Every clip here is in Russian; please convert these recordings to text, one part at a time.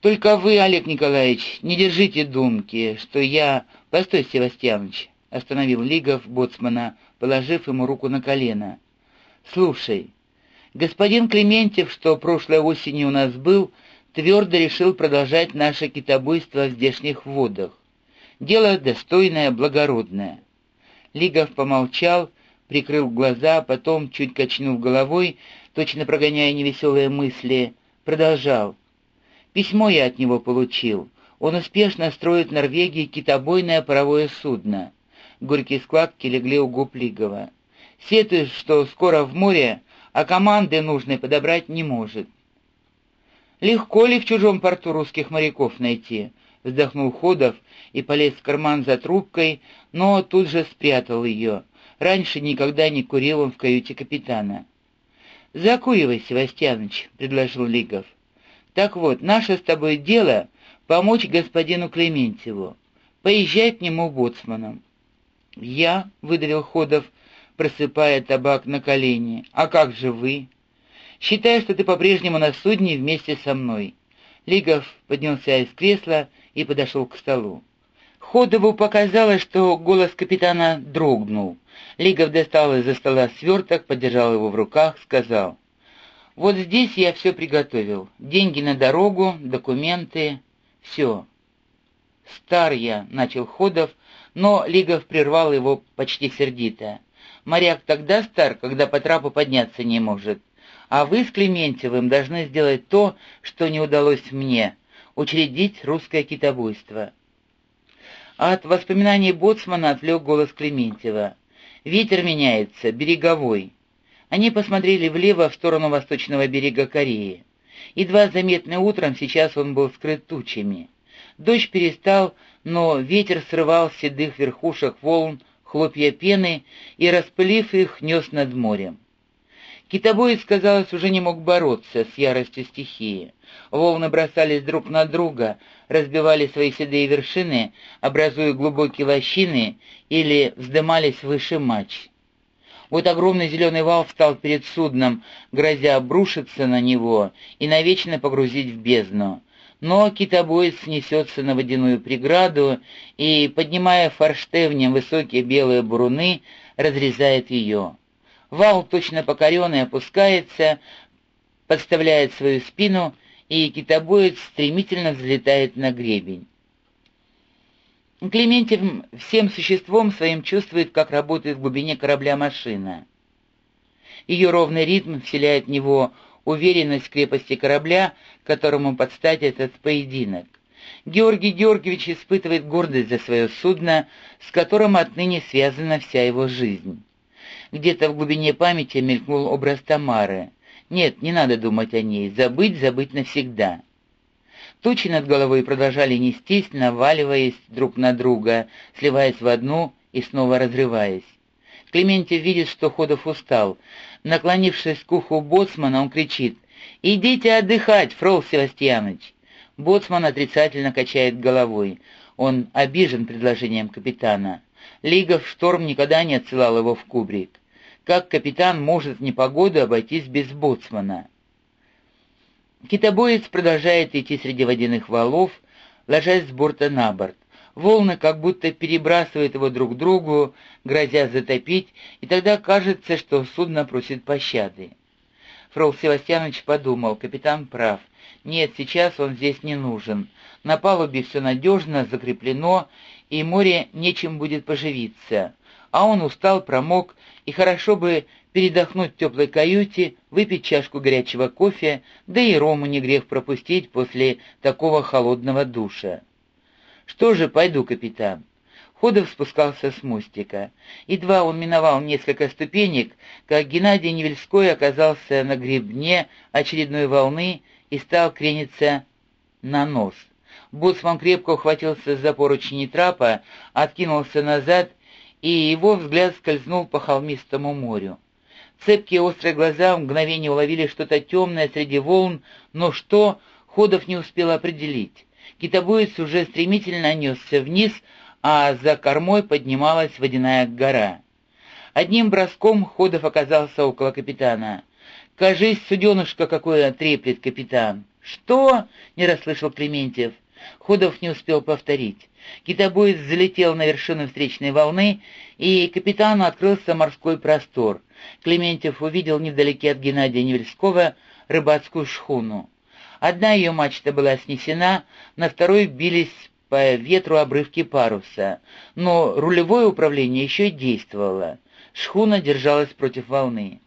Только вы, Олег Николаевич, не держите думки, что я... Постой, Севастьяныч, — остановил Лигов боцмана, положив ему руку на колено. Слушай, господин Клементьев, что прошлой осенью у нас был, твердо решил продолжать наше китобойство в здешних водах. Дело достойное, благородное. Лигов помолчал, прикрыл глаза, потом, чуть качнув головой, точно прогоняя невеселые мысли, продолжал. «Письмо я от него получил. Он успешно строит в Норвегии китобойное паровое судно». Горькие складки легли у губ Лигова. «Сетует, что скоро в море, а команды нужной подобрать не может». «Легко ли в чужом порту русских моряков найти?» — вздохнул Ходов и полез в карман за трубкой, но тут же спрятал ее. Раньше никогда не курил он в каюте капитана. «Закуривай, Севастьяныч», — предложил Лигов. «Так вот, наше с тобой дело — помочь господину Клементьеву. Поезжай к нему боцманом». «Я», — выдавил Ходов, просыпая табак на колени, — «а как же вы?» «Считай, что ты по-прежнему на судне вместе со мной». Лигов поднялся из кресла и подошел к столу. Ходову показалось, что голос капитана дрогнул. Лигов достал из-за стола сверток, подержал его в руках, сказал. «Вот здесь я все приготовил. Деньги на дорогу, документы, все». «Стар я», — начал Ходов, но Лигов прервал его почти сердито. «Моряк тогда стар, когда по трапу подняться не может. А вы с Клементьевым должны сделать то, что не удалось мне — учредить русское китобойство». От воспоминаний Боцмана отвлек голос Клементьева. Ветер меняется, береговой. Они посмотрели влево в сторону восточного берега Кореи. Едва заметный утром, сейчас он был скрыт тучами. Дождь перестал, но ветер срывал с седых верхушек волн хлопья пены и, распылив их, нес над морем. Китобоец, казалось, уже не мог бороться с яростью стихии. Волны бросались друг на друга, разбивали свои седые вершины, образуя глубокие лощины или вздымались выше мач. Вот огромный зеленый вал встал перед судном, грозя обрушиться на него и навечно погрузить в бездну. Но китобоец несется на водяную преграду и, поднимая форштевнем высокие белые буруны, разрезает ее. Вал, точно покоренный, опускается, подставляет свою спину, и китобоец стремительно взлетает на гребень. Клементьев всем существом своим чувствует, как работает в глубине корабля машина. Ее ровный ритм вселяет в него уверенность крепости корабля, которому подстать этот поединок. Георгий Георгиевич испытывает гордость за свое судно, с которым отныне связана вся его жизнь. Где-то в глубине памяти мелькнул образ Тамары. Нет, не надо думать о ней. Забыть, забыть навсегда. Тучи над головой продолжали нестись, наваливаясь друг на друга, сливаясь в одну и снова разрываясь. Клементьев видит, что Ходов устал. Наклонившись к уху боцмана, он кричит «Идите отдыхать, Фрол Севастьяныч!» Боцман отрицательно качает головой. Он обижен предложением капитана. Лига в шторм никогда не отсылал его в кубрик. Как капитан может в непогоду обойтись без боцмана? Китобоец продолжает идти среди водяных валов, ложась с борта на борт. Волны как будто перебрасывают его друг к другу, грозя затопить, и тогда кажется, что судно просит пощады. Фрол Севастьянович подумал, капитан прав. Нет, сейчас он здесь не нужен. На палубе все надежно, закреплено, и море нечем будет поживиться. А он устал, промок, и хорошо бы передохнуть в теплой каюте, выпить чашку горячего кофе, да и рому не грех пропустить после такого холодного душа. «Что же, пойду, капитан». Ходов спускался с мостика. Едва он миновал несколько ступенек, как Геннадий Невельской оказался на гребне очередной волны и стал крениться на нос. Боцман крепко ухватился за поручни трапа, откинулся назад, и его взгляд скользнул по холмистому морю. Цепкие острые глаза в мгновение уловили что-то темное среди волн, но что, Ходов не успел определить. Китобоец уже стремительно несся вниз, а за кормой поднималась водяная гора. Одним броском Ходов оказался около капитана. «Кажись, суденышко какое треплет капитан!» «Что?» — не расслышал Клементьев. Ходов не успел повторить. Китобоец залетел на вершину встречной волны, и капитану открылся морской простор. Клементьев увидел невдалеке от Геннадия Невельского рыбацкую шхуну. Одна ее мачта была снесена, на второй бились по ветру обрывки паруса, но рулевое управление еще действовало. Шхуна держалась против волны.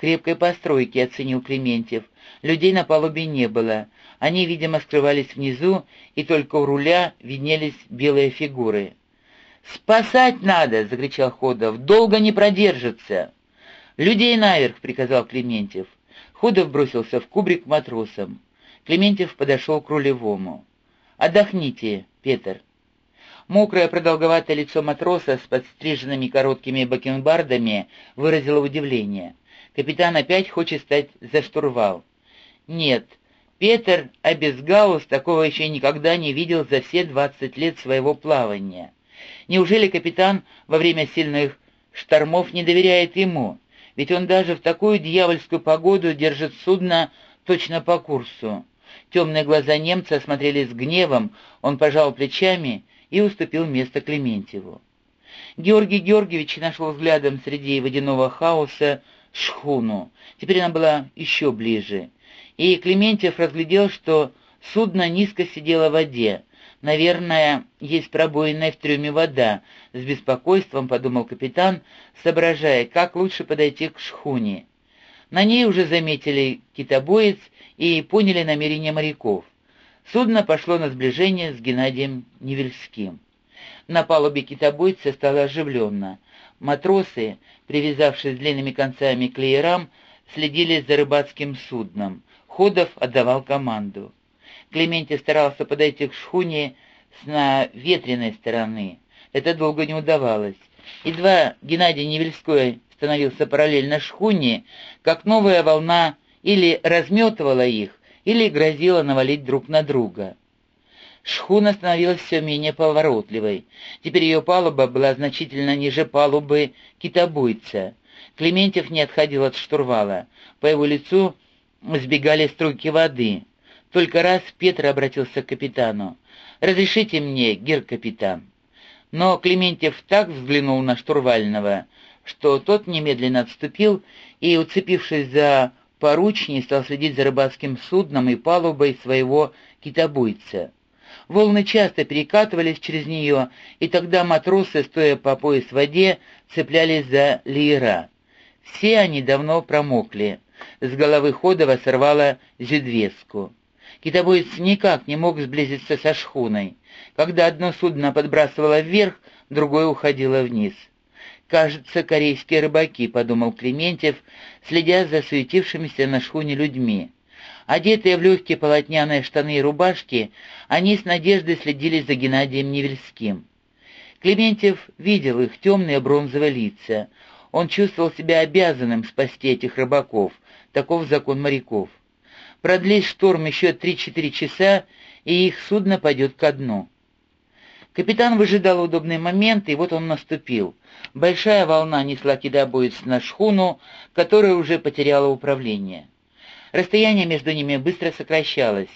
Крепкой постройки, оценил Клементьев. Людей на палубе не было. Они, видимо, скрывались внизу, и только у руля виднелись белые фигуры. «Спасать надо!» — закричал Ходов. «Долго не продержится!» «Людей наверх!» — приказал Клементьев. Ходов бросился в кубрик матросам. Клементьев подошел к рулевому. «Отдохните, Петр». Мокрое продолговатое лицо матроса с подстриженными короткими бакенбардами выразило удивление. Капитан опять хочет стать за штурвал. Нет, Петр Абесгаус такого еще никогда не видел за все двадцать лет своего плавания. Неужели капитан во время сильных штормов не доверяет ему? Ведь он даже в такую дьявольскую погоду держит судно точно по курсу. Темные глаза немца осмотрели с гневом, он пожал плечами и уступил место Клементьеву. Георгий Георгиевич нашел взглядом среди водяного хаоса шхуну. Теперь она была еще ближе. И Клементьев разглядел, что судно низко сидело в воде. «Наверное, есть пробоинная в трюме вода», — с беспокойством подумал капитан, соображая, как лучше подойти к шхуне. На ней уже заметили китобоец и поняли намерения моряков. Судно пошло на сближение с Геннадием Невельским. На палубе китобойца стало оживленно. Матросы, привязавшись длинными концами к леерам, следили за рыбацким судном. Ходов отдавал команду. Клементий старался подойти к шхуне с наветренной стороны. Это долго не удавалось. Едва Геннадий Невельской становился параллельно шхуне, как новая волна или разметывала их, или грозила навалить друг на друга. Шхуна становилась все менее поворотливой. Теперь ее палуба была значительно ниже палубы китобойца. Клементьев не отходил от штурвала. По его лицу сбегали струйки воды. Только раз Петр обратился к капитану. «Разрешите мне, гер-капитан». Но Клементьев так взглянул на штурвального, что тот немедленно отступил и, уцепившись за поручни, стал следить за рыбацким судном и палубой своего китобойца. Волны часто перекатывались через нее, и тогда матросы, стоя по пояс в воде, цеплялись за леера. Все они давно промокли. С головы Ходова сорвало зюдвеску. Китобоец никак не мог сблизиться со шхуной. Когда одно судно подбрасывало вверх, другое уходило вниз. «Кажется, корейские рыбаки», — подумал Клементьев, следя за суетившимися на шхуне людьми. Одетые в легкие полотняные штаны и рубашки, они с надеждой следили за Геннадием Невельским. Клементьев видел их темные бронзовые лица. Он чувствовал себя обязанным спасти этих рыбаков. Таков закон моряков. Продлись шторм еще три-четыре часа, и их судно пойдет ко дну. Капитан выжидал удобный момент, и вот он наступил. Большая волна несла кидобоец на шхуну, которая уже потеряла управление. Расстояние между ними быстро сокращалось.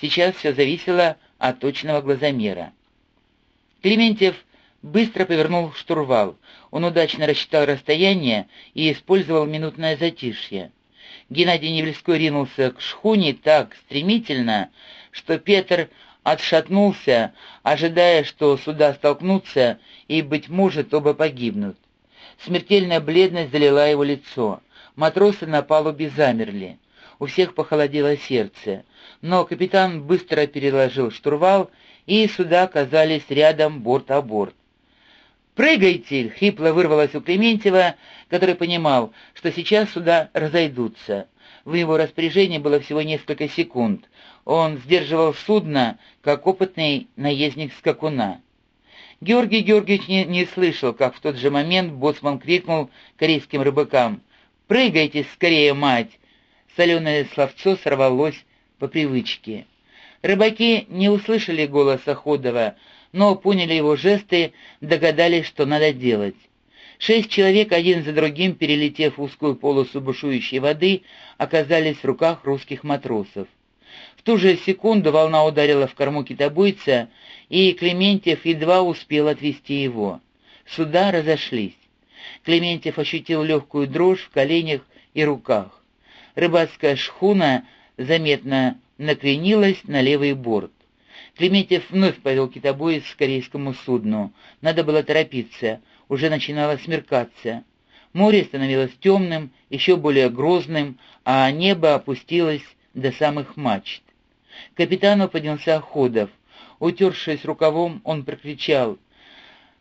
Сейчас все зависело от точного глазомера. Клементьев быстро повернул штурвал. Он удачно рассчитал расстояние и использовал минутное затишье. Геннадий Невельской ринулся к шхуне так стремительно, что Петр отшатнулся, ожидая, что суда столкнутся и, быть может, оба погибнут. Смертельная бледность залила его лицо. Матросы на палубе замерли у всех похолодело сердце, но капитан быстро переложил штурвал, и суда оказались рядом борт о борт. «Прыгайте!» — хрипло вырвалось у Клементьева, который понимал, что сейчас суда разойдутся. В его распоряжении было всего несколько секунд. Он сдерживал судно, как опытный наездник скакуна. Георгий Георгиевич не, не слышал, как в тот же момент боцман крикнул корейским рыбакам «Прыгайте скорее, мать! Соленое словцо сорвалось по привычке. Рыбаки не услышали голоса Ходова, но поняли его жесты, догадались, что надо делать. Шесть человек, один за другим, перелетев узкую полосу бушующей воды, оказались в руках русских матросов. В ту же секунду волна ударила в корму китобойца, и Клементьев едва успел отвести его. Суда разошлись. Клементьев ощутил легкую дрожь в коленях и руках. Рыбацкая шхуна заметно накренилась на левый борт. Клементьев вновь повел китобоец к корейскому судну. Надо было торопиться, уже начинало смеркаться. Море становилось темным, еще более грозным, а небо опустилось до самых мачт. Капитану поднялся Ходов. Утершись рукавом, он прокричал.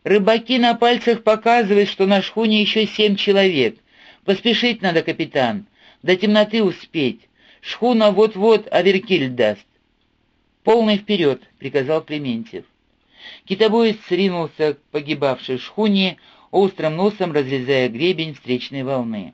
«Рыбаки на пальцах показывают, что на шхуне еще семь человек. Поспешить надо, капитан. До темноты успеть. Шхуна вот-вот аверкиль даст». «Полный вперед!» — приказал Клементьев. Китобоец ринулся к погибавшей шхуне, острым носом разрезая гребень встречной волны.